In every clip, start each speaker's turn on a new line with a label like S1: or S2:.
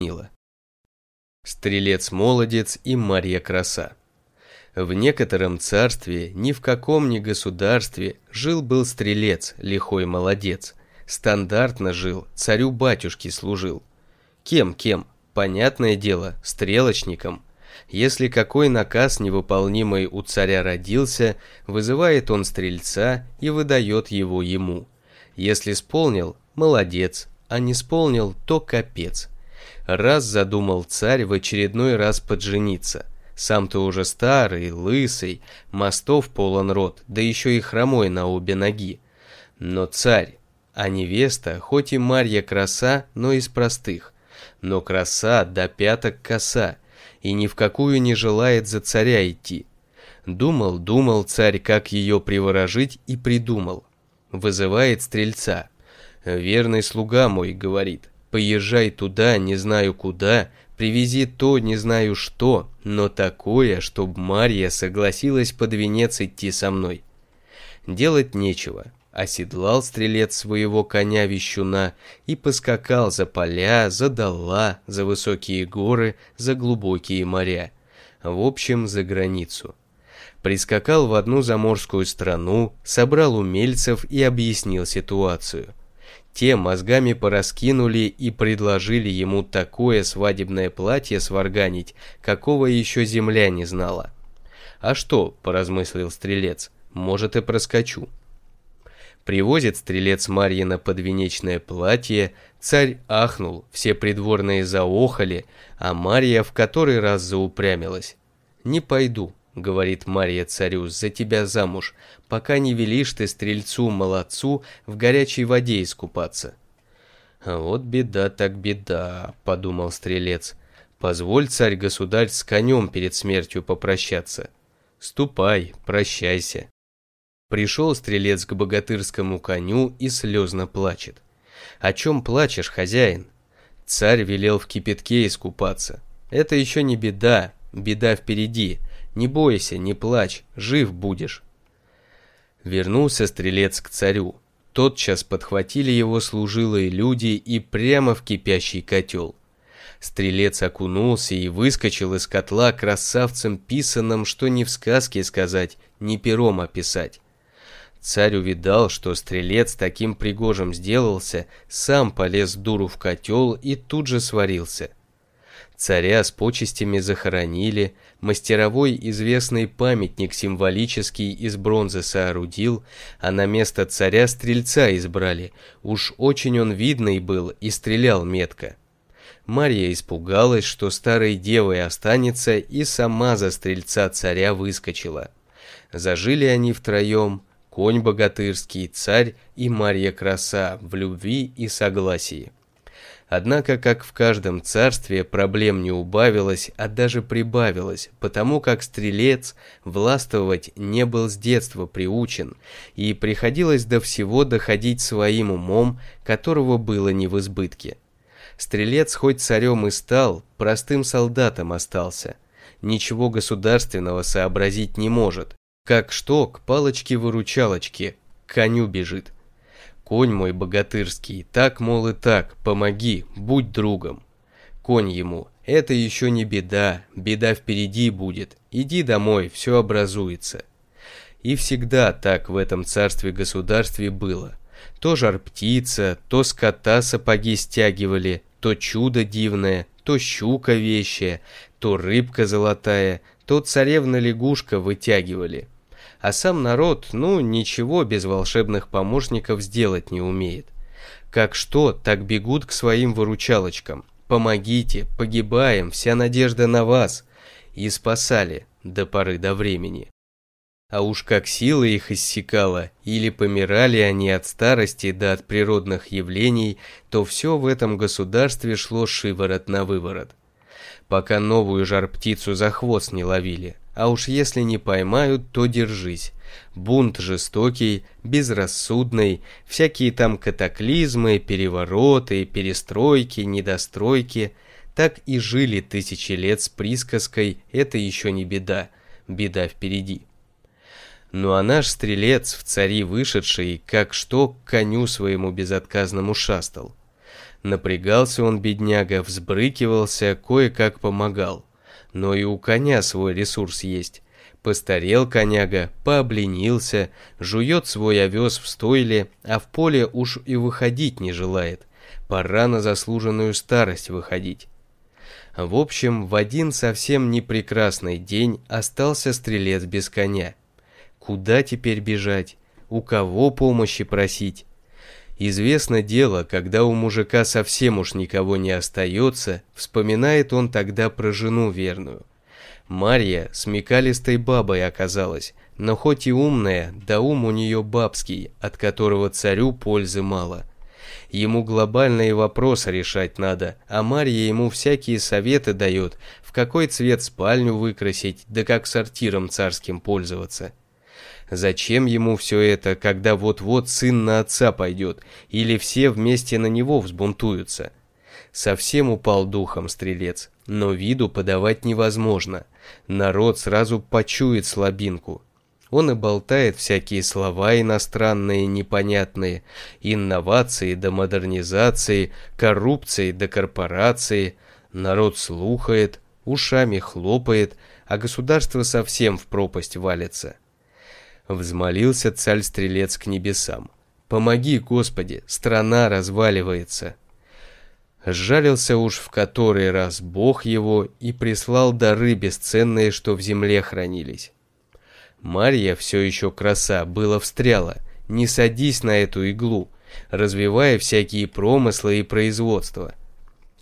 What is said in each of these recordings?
S1: Нила. Стрелец-молодец и Марья Краса. В некотором царстве, ни в каком ни государстве, жил-был стрелец, лихой молодец. Стандартно жил, царю-батюшке служил. Кем-кем? Понятное дело, стрелочником. Если какой наказ невыполнимый у царя родился, вызывает он стрельца и выдает его ему. Если исполнил, молодец, а не исполнил, то капец. Раз задумал царь в очередной раз поджениться. Сам-то уже старый, лысый, мостов полон рот, да еще и хромой на обе ноги. Но царь, а невеста, хоть и Марья краса, но из простых. Но краса до пяток коса, и ни в какую не желает за царя идти. Думал, думал царь, как ее приворожить, и придумал. Вызывает стрельца. «Верный слуга мой», — говорит, Поезжай туда, не знаю куда, привези то, не знаю что, но такое, чтобы Марья согласилась под венец идти со мной. Делать нечего. Оседлал стрелец своего коня-вещуна и поскакал за поля, за дола, за высокие горы, за глубокие моря. В общем, за границу. Прискакал в одну заморскую страну, собрал умельцев и объяснил ситуацию. Те мозгами пораскинули и предложили ему такое свадебное платье сварганить, какого еще земля не знала. «А что?» – поразмыслил стрелец. «Может, и проскочу». Привозит стрелец Марьина подвенечное платье, царь ахнул, все придворные заохали, а Марья в который раз заупрямилась. «Не пойду», — говорит Марья царю, — «за тебя замуж, пока не велишь ты стрельцу-молодцу в горячей воде искупаться». «А вот беда так беда», — подумал стрелец. «Позволь, царь-государь, с конем перед смертью попрощаться. Ступай, прощайся». Пришел стрелец к богатырскому коню и слезно плачет. «О чем плачешь, хозяин?» Царь велел в кипятке искупаться. «Это еще не беда, беда впереди. Не бойся, не плачь, жив будешь». Вернулся стрелец к царю. Тотчас подхватили его служилые люди и прямо в кипящий котел. Стрелец окунулся и выскочил из котла красавцем писаным, что ни в сказке сказать, ни пером описать. Царь увидал, что стрелец таким пригожим сделался, сам полез дуру в котел и тут же сварился. Царя с почестями захоронили, мастеровой известный памятник символический из бронзы соорудил, а на место царя стрельца избрали. Уж очень он видный был и стрелял метко. Марья испугалась, что старой девой останется, и сама за стрельца царя выскочила. Зажили они втроем, конь богатырский, царь и Марья краса в любви и согласии. Однако, как в каждом царстве, проблем не убавилось, а даже прибавилось, потому как стрелец властвовать не был с детства приучен, и приходилось до всего доходить своим умом, которого было не в избытке. Стрелец хоть царем и стал, простым солдатом остался. Ничего государственного сообразить не может. Как что, к палочке-выручалочке, к коню бежит. Конь мой богатырский, так, мол, и так, помоги, будь другом. Конь ему, это еще не беда, беда впереди будет, иди домой, все образуется. И всегда так в этом царстве-государстве было. То жар-птица, то скота сапоги стягивали, то чудо дивное, то щука вещая, то рыбка золотая, то царевна-лягушка вытягивали а сам народ, ну, ничего без волшебных помощников сделать не умеет. Как что, так бегут к своим выручалочкам. Помогите, погибаем, вся надежда на вас. И спасали до поры до времени. А уж как сила их иссякала, или помирали они от старости да от природных явлений, то все в этом государстве шло шиворот на выворот. Пока новую жар-птицу за хвост не ловили, а уж если не поймают, то держись. Бунт жестокий, безрассудный, всякие там катаклизмы, перевороты, перестройки, недостройки. Так и жили тысячи лет с присказкой «это еще не беда, беда впереди». Ну а наш стрелец, в цари вышедший, как что, к коню своему безотказному шастал. Напрягался он, бедняга, взбрыкивался, кое-как помогал. Но и у коня свой ресурс есть. Постарел коняга, пообленился, жует свой овес в стойле, а в поле уж и выходить не желает. Пора на заслуженную старость выходить. В общем, в один совсем непрекрасный день остался стрелец без коня. Куда теперь бежать? У кого помощи просить? Известно дело, когда у мужика совсем уж никого не остается, вспоминает он тогда про жену верную. Марья смекалистой бабой оказалась, но хоть и умная, да ум у нее бабский, от которого царю пользы мало. Ему глобальные вопросы решать надо, а Марья ему всякие советы дает, в какой цвет спальню выкрасить, да как сортиром царским пользоваться. Зачем ему все это, когда вот-вот сын на отца пойдет, или все вместе на него взбунтуются? Совсем упал духом стрелец, но виду подавать невозможно. Народ сразу почует слабинку. Он и болтает всякие слова иностранные, непонятные, инновации до модернизации, коррупции до корпорации. Народ слухает, ушами хлопает, а государство совсем в пропасть валится. Взмолился царь-стрелец к небесам. «Помоги, Господи, страна разваливается!» Сжалился уж в который раз Бог его и прислал дары бесценные, что в земле хранились. Марья все еще краса, было встряла. Не садись на эту иглу, развивая всякие промыслы и производства.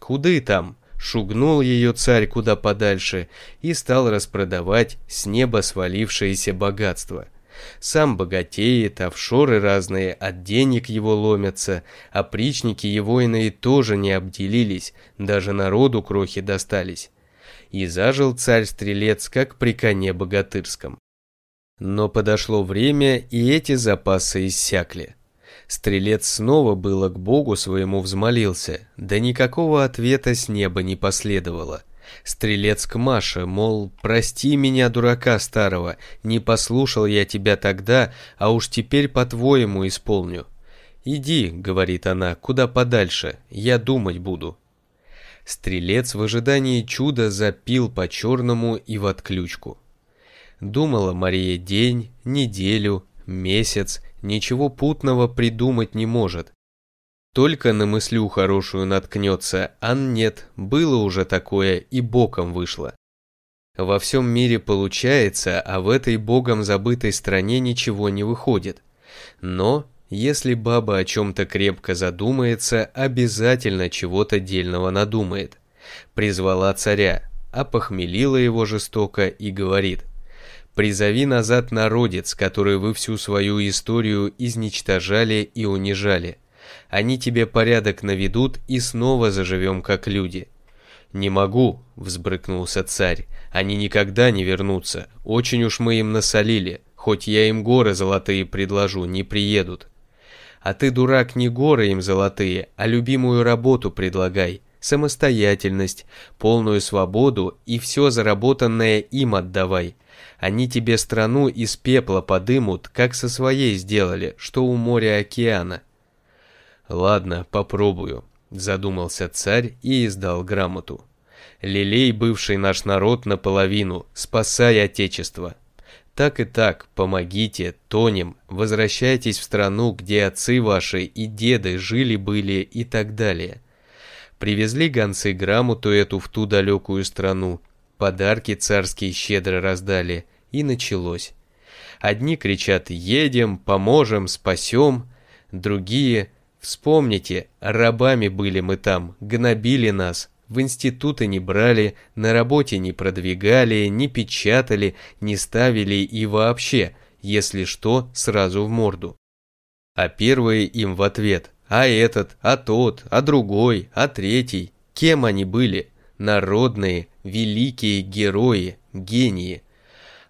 S1: Куды там? Шугнул ее царь куда подальше и стал распродавать с неба свалившееся богатство. Сам богатеет, офшоры разные от денег его ломятся, опричники его иные тоже не обделились, даже народу крохи достались. И зажил царь-стрелец, как при коне богатырском. Но подошло время, и эти запасы иссякли. Стрелец снова было к Богу своему взмолился, да никакого ответа с неба не последовало. Стрелец к Маше, мол, прости меня, дурака старого, не послушал я тебя тогда, а уж теперь по-твоему исполню. «Иди», — говорит она, — «куда подальше, я думать буду». Стрелец в ожидании чуда запил по-черному и в отключку. Думала Мария день, неделю, месяц, ничего путного придумать не может. Только на мыслю хорошую наткнется, а нет, было уже такое и боком вышло. Во всем мире получается, а в этой богом забытой стране ничего не выходит. Но, если баба о чем-то крепко задумается, обязательно чего-то дельного надумает. Призвала царя, опохмелила его жестоко и говорит – Призови назад народец, который вы всю свою историю изничтожали и унижали. Они тебе порядок наведут и снова заживем как люди. «Не могу», — взбрыкнулся царь, — «они никогда не вернутся. Очень уж мы им насолили. Хоть я им горы золотые предложу, не приедут». «А ты, дурак, не горы им золотые, а любимую работу предлагай. Самостоятельность, полную свободу и все заработанное им отдавай. Они тебе страну из пепла подымут, как со своей сделали, что у моря-океана». «Ладно, попробую», — задумался царь и издал грамоту. «Лелей бывший наш народ наполовину, спасай Отечество». Так и так, помогите, тонем, возвращайтесь в страну, где отцы ваши и деды жили-были и так далее. Привезли гонцы грамоту эту в ту далекую страну, подарки царские щедро раздали, и началось. Одни кричат «Едем, поможем, спасем», другие «Вспомните, рабами были мы там, гнобили нас, в институты не брали, на работе не продвигали, не печатали, не ставили и вообще, если что, сразу в морду». А первые им в ответ «А этот, а тот, а другой, а третий». Кем они были? Народные, великие герои, гении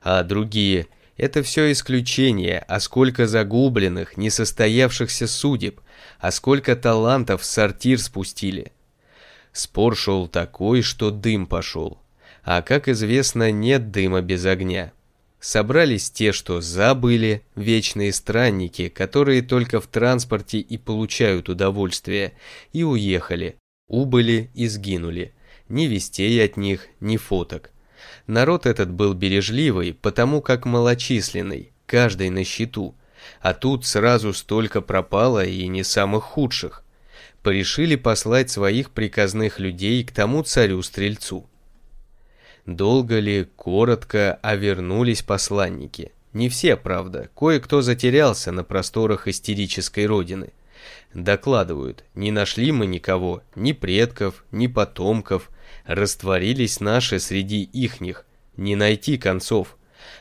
S1: а другие – это все исключения, а сколько загубленных, несостоявшихся судеб, а сколько талантов в сортир спустили. Спор шел такой, что дым пошел. А как известно, нет дыма без огня. Собрались те, что забыли, вечные странники, которые только в транспорте и получают удовольствие, и уехали, убыли и сгинули. Ни вестей от них, ни фоток. Народ этот был бережливый, потому как малочисленный, каждый на счету. А тут сразу столько пропало и не самых худших. Порешили послать своих приказных людей к тому царю-стрельцу. Долго ли, коротко, а вернулись посланники. Не все, правда, кое-кто затерялся на просторах истерической родины. Докладывают, не нашли мы никого, ни предков, ни потомков, растворились наши среди ихних, не найти концов.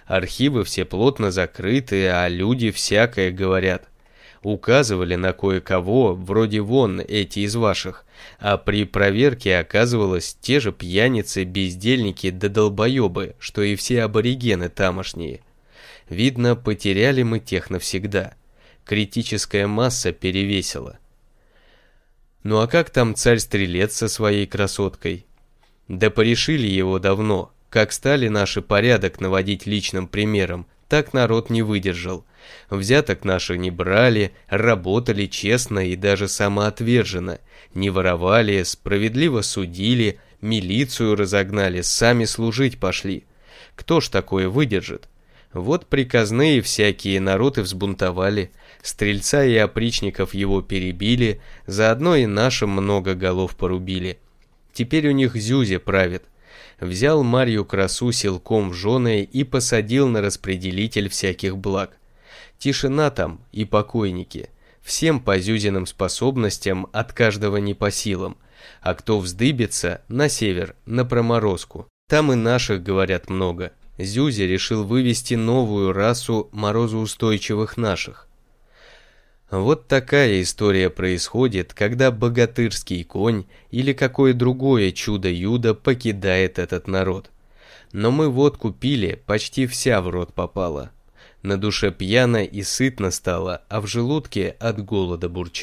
S1: Архивы все плотно закрыты, а люди всякое говорят. Указывали на кое-кого, вроде вон эти из ваших, а при проверке оказывалось те же пьяницы, бездельники да долбоебы, что и все аборигены тамошние. Видно, потеряли мы тех навсегда. Критическая масса перевесила. Ну а как там царь-стрелец со своей красоткой? Да порешили его давно. Как стали наши порядок наводить личным примером, так народ не выдержал. Взяток наши не брали, работали честно и даже самоотверженно, не воровали, справедливо судили, милицию разогнали, сами служить пошли. Кто ж такое выдержит? Вот приказные всякие народы взбунтовали, стрельца и опричников его перебили, заодно и нашим много голов порубили. Теперь у них Зюзя правит. Взял Марью красу силком в жены и посадил на распределитель всяких благ. Тишина там и покойники. Всем по Зюзиным способностям от каждого не по силам. А кто вздыбится, на север, на проморозку. Там и наших, говорят, много. Зюзя решил вывести новую расу морозоустойчивых наших. Вот такая история происходит, когда богатырский конь или какое другое чудо-юдо покидает этот народ. Но мы водку пили, почти вся в рот попала. На душе пьяно и сытно стало, а в желудке от голода бурчало.